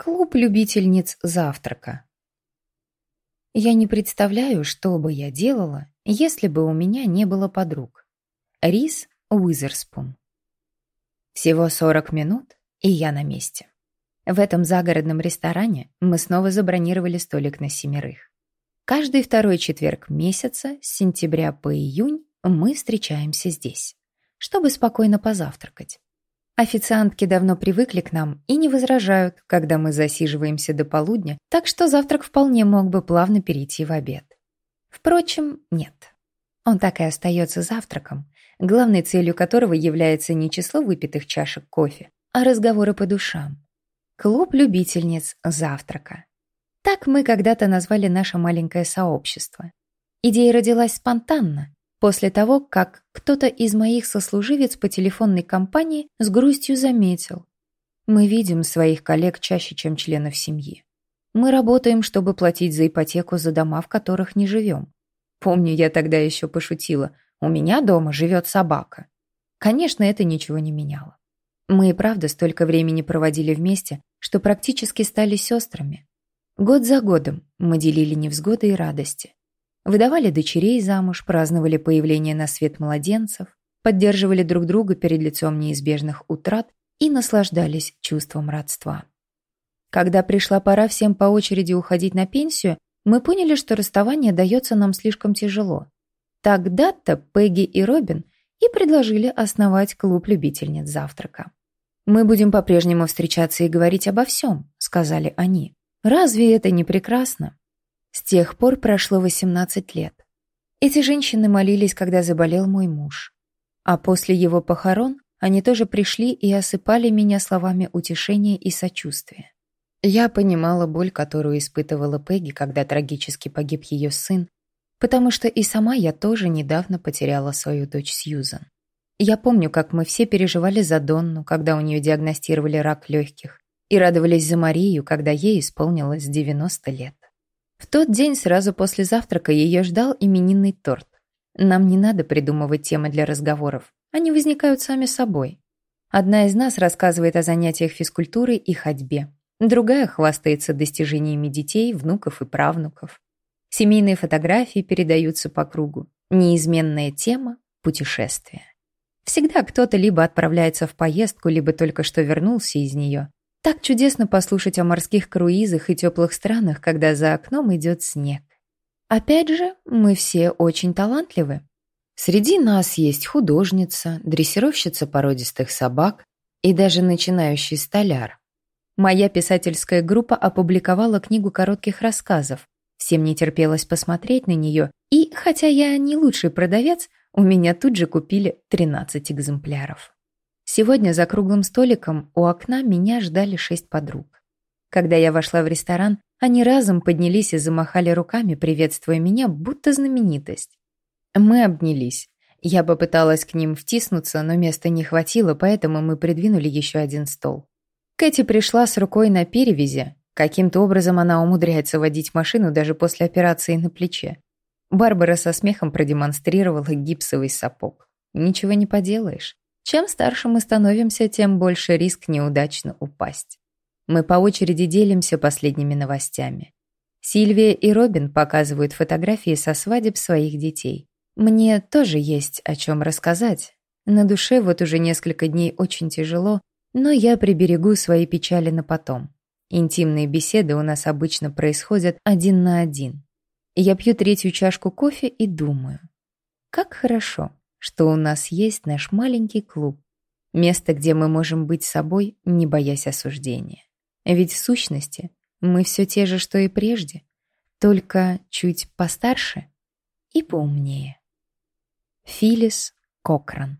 Клуб любительниц завтрака. Я не представляю, что бы я делала, если бы у меня не было подруг. Рис Уизерспун. Всего 40 минут, и я на месте. В этом загородном ресторане мы снова забронировали столик на семерых. Каждый второй четверг месяца, с сентября по июнь, мы встречаемся здесь, чтобы спокойно позавтракать. Официантки давно привыкли к нам и не возражают, когда мы засиживаемся до полудня, так что завтрак вполне мог бы плавно перейти в обед. Впрочем, нет. Он так и остается завтраком, главной целью которого является не число выпитых чашек кофе, а разговоры по душам. Клуб любительниц завтрака. Так мы когда-то назвали наше маленькое сообщество. Идея родилась спонтанно, После того, как кто-то из моих сослуживец по телефонной компании с грустью заметил. Мы видим своих коллег чаще, чем членов семьи. Мы работаем, чтобы платить за ипотеку за дома, в которых не живем. Помню, я тогда еще пошутила. У меня дома живет собака. Конечно, это ничего не меняло. Мы и правда столько времени проводили вместе, что практически стали сестрами. Год за годом мы делили невзгоды и радости. Выдавали дочерей замуж, праздновали появление на свет младенцев, поддерживали друг друга перед лицом неизбежных утрат и наслаждались чувством родства. Когда пришла пора всем по очереди уходить на пенсию, мы поняли, что расставание дается нам слишком тяжело. Тогда-то Пегги и Робин и предложили основать клуб любительниц завтрака. «Мы будем по-прежнему встречаться и говорить обо всем», — сказали они. «Разве это не прекрасно?» С тех пор прошло 18 лет. Эти женщины молились, когда заболел мой муж. А после его похорон они тоже пришли и осыпали меня словами утешения и сочувствия. Я понимала боль, которую испытывала Пегги, когда трагически погиб ее сын, потому что и сама я тоже недавно потеряла свою дочь Сьюзан. Я помню, как мы все переживали за Донну, когда у нее диагностировали рак легких, и радовались за Марию, когда ей исполнилось 90 лет. В тот день сразу после завтрака ее ждал именинный торт. Нам не надо придумывать темы для разговоров. Они возникают сами собой. Одна из нас рассказывает о занятиях физкультурой и ходьбе. Другая хвастается достижениями детей, внуков и правнуков. Семейные фотографии передаются по кругу. Неизменная тема – путешествия. Всегда кто-то либо отправляется в поездку, либо только что вернулся из нее. Так чудесно послушать о морских круизах и теплых странах, когда за окном идет снег. Опять же, мы все очень талантливы. Среди нас есть художница, дрессировщица породистых собак и даже начинающий столяр. Моя писательская группа опубликовала книгу коротких рассказов. Всем не терпелось посмотреть на нее, и, хотя я не лучший продавец, у меня тут же купили 13 экземпляров. Сегодня за круглым столиком у окна меня ждали шесть подруг. Когда я вошла в ресторан, они разом поднялись и замахали руками, приветствуя меня, будто знаменитость. Мы обнялись. Я попыталась к ним втиснуться, но места не хватило, поэтому мы придвинули еще один стол. Кэти пришла с рукой на перевязи. Каким-то образом она умудряется водить машину даже после операции на плече. Барбара со смехом продемонстрировала гипсовый сапог. Ничего не поделаешь. Чем старше мы становимся, тем больше риск неудачно упасть. Мы по очереди делимся последними новостями. Сильвия и Робин показывают фотографии со свадеб своих детей. Мне тоже есть о чем рассказать. На душе вот уже несколько дней очень тяжело, но я приберегу свои печали на потом. Интимные беседы у нас обычно происходят один на один. Я пью третью чашку кофе и думаю. Как хорошо что у нас есть наш маленький клуб, место, где мы можем быть собой, не боясь осуждения. Ведь в сущности мы все те же, что и прежде, только чуть постарше и поумнее. Филис Кокран